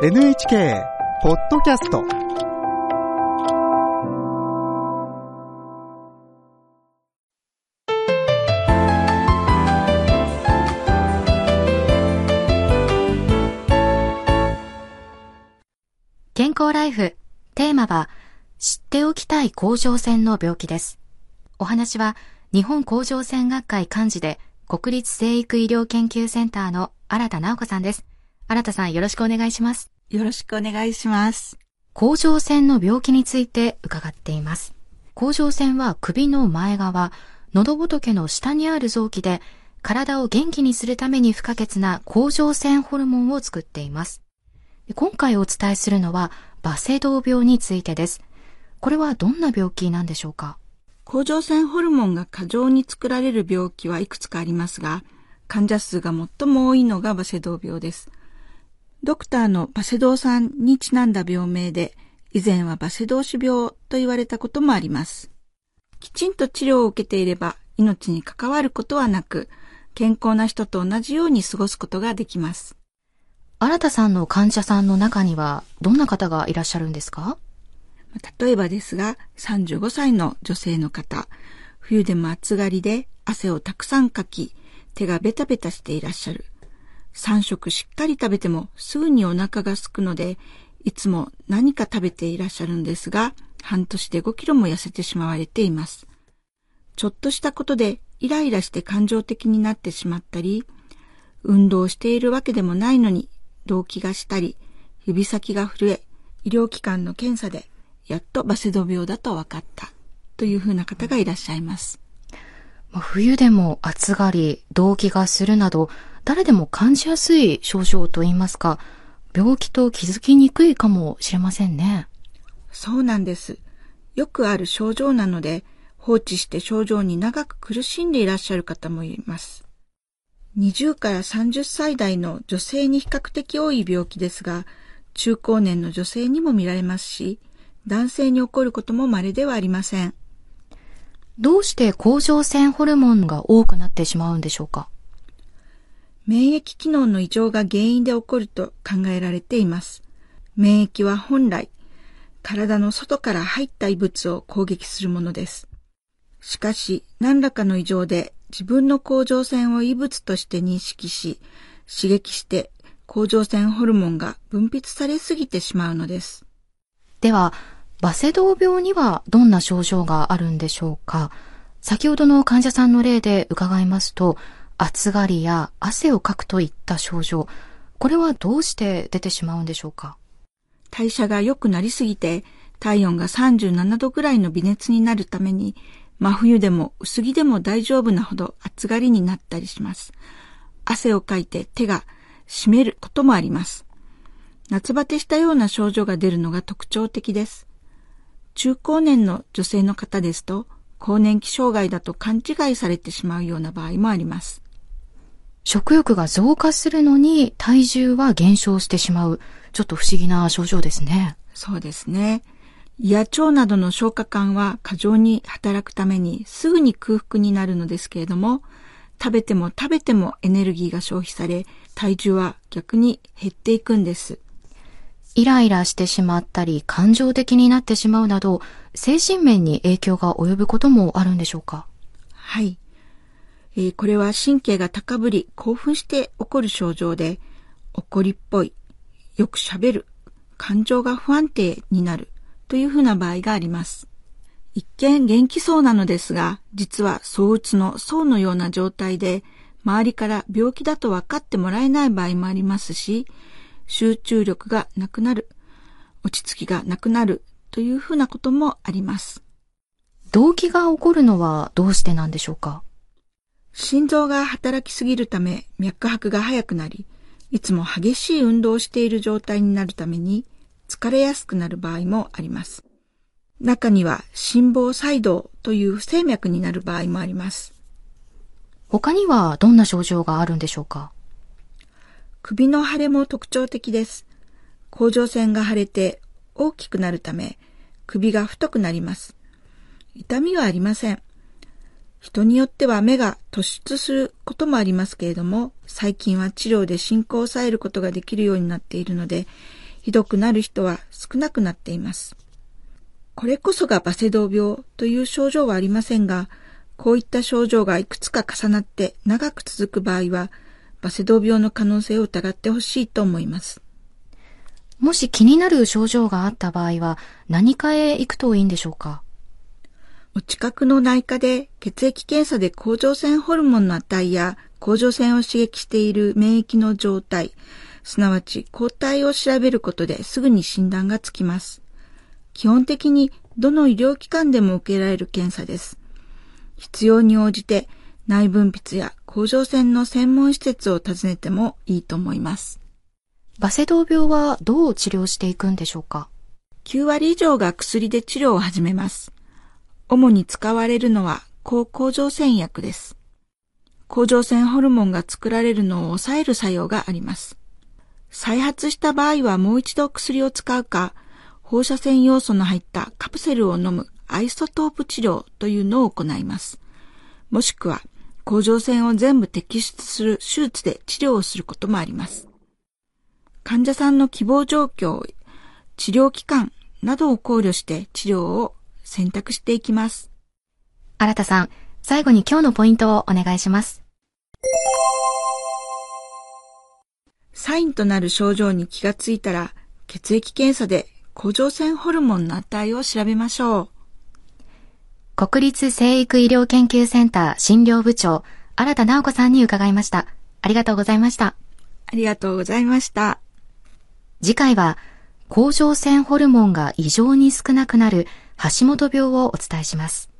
NHK ポッドキャスト。健康ライフテーマは知っておきたい甲状腺の病気です。お話は日本甲状腺学会幹事で国立生育医療研究センターの新田直子さんです。新田さんよろしくお願いしますよろしくお願いします。甲状腺の病気について伺っています。甲状腺は首の前側、喉仏の下にある臓器で、体を元気にするために不可欠な甲状腺ホルモンを作っています。今回お伝えするのは、バセドウ病についてです。これはどんな病気なんでしょうか？甲状腺ホルモンが過剰に作られる病気はいくつかありますが、患者数が最も多いのがバセドウ病です。ドクターのバセドウさんにちなんだ病名で、以前はバセドウ種病と言われたこともあります。きちんと治療を受けていれば命に関わることはなく、健康な人と同じように過ごすことができます。新田さんの患者さんの中には、どんな方がいらっしゃるんですか？例えばですが、35歳の女性の方、冬でも暑がりで汗をたくさんかき、手がベタベタしていらっしゃる。3食しっかり食べてもすぐにお腹が空くので、いつも何か食べていらっしゃるんですが、半年で5キロも痩せてしまわれています。ちょっとしたことでイライラして感情的になってしまったり、運動しているわけでもないのに動悸がしたり、指先が震え、医療機関の検査でやっとバセド病だと分かったというふうな方がいらっしゃいます。冬でも暑がり、動悸がするなど、誰でも感じやすい症状といいますか、病気と気づきにくいかもしれませんね。そうなんです。よくある症状なので、放置して症状に長く苦しんでいらっしゃる方もいます。20から30歳代の女性に比較的多い病気ですが、中高年の女性にも見られますし、男性に起こることも稀ではありません。どうして甲状腺ホルモンが多くなってしまうんでしょうか？免疫機能の異常が原因で起こると考えられています。免疫は本来、体の外から入った異物を攻撃するものです。しかし、何らかの異常で自分の甲状腺を異物として認識し、刺激して甲状腺ホルモンが分泌されすぎてしまうのです。では、バセドウ病にはどんな症状があるんでしょうか？先ほどの患者さんの例で伺いますと、暑がりや汗をかくといった症状、これはどうして出てしまうんでしょうか？代謝が良くなりすぎて、体温が37度ぐらいの微熱になるために、真冬でも薄着でも大丈夫なほど暑がりになったりします。汗をかいて手が湿ることもあります。夏バテしたような症状が出るのが特徴的です。中高年の女性の方ですと、更年期障害だと勘違いされてしまうような場合もあります。食欲が増加するのに体重は減少してしまう。ちょっと不思議な症状ですね。そうですね。胃や腸などの消化管は過剰に働くためにすぐに空腹になるのですけれども、食べても食べてもエネルギーが消費され、体重は逆に減っていくんです。イライラしてしまったり感情的になってしまうなど、精神面に影響が及ぶこともあるんでしょうか？はい。えーこれは神経が高ぶり、興奮して起こる症状で、怒りっぽい、よく喋る、感情が不安定になるというふうな場合があります。一見元気そうなのですが、実は躁うつの層のような状態で、周りから病気だと分かってもらえない場合もありますし、集中力がなくなる、落ち着きがなくなるというふうなこともあります。動悸が起こるのはどうしてなんでしょうか？心臓が働きすぎるため脈拍が速くなり、いつも激しい運動をしている状態になるために疲れやすくなる場合もあります。中には心房細動という不整脈になる場合もあります。他にはどんな症状があるんでしょうか？首の腫れも特徴的です。甲状腺が腫れて大きくなるため首が太くなります。痛みはありません。人によっては目が突出することもありますけれども、最近は治療で進行を抑えることができるようになっているので、ひどくなる人は少なくなっています。これこそがバセドウ病という症状はありませんが、こういった症状がいくつか重なって長く続く場合は、バセドウ病の可能性を疑ってほしいと思います。もし気になる症状があった場合は、何科へ行くといいんでしょうか？お近くの内科で血液検査で甲状腺ホルモンの値や甲状腺を刺激している免疫の状態、すなわち抗体を調べることですぐに診断がつきます。基本的にどの医療機関でも受けられる検査です。必要に応じて内分泌や甲状腺の専門施設を訪ねてもいいと思います。バセドウ病はどう治療していくんでしょうか ?9 割以上が薬で治療を始めます。主に使われるのは抗甲状腺薬です。甲状腺ホルモンが作られるのを抑える作用があります。再発した場合はもう一度薬を使うか、放射線要素の入ったカプセルを飲むアイソトープ治療というのを行います。もしくは、甲状腺を全部摘出する手術で治療をすることもあります。患者さんの希望状況、治療期間などを考慮して治療を選択していきます。新田さん、最後に今日のポイントをお願いします。サインとなる症状に気がついたら、血液検査で甲状腺ホルモンの値を調べましょう。国立生育医療研究センター診療部長、新田直子さんに伺いました。ありがとうございました。ありがとうございました。次回は、甲状腺ホルモンが異常に少なくなる橋本病をお伝えします。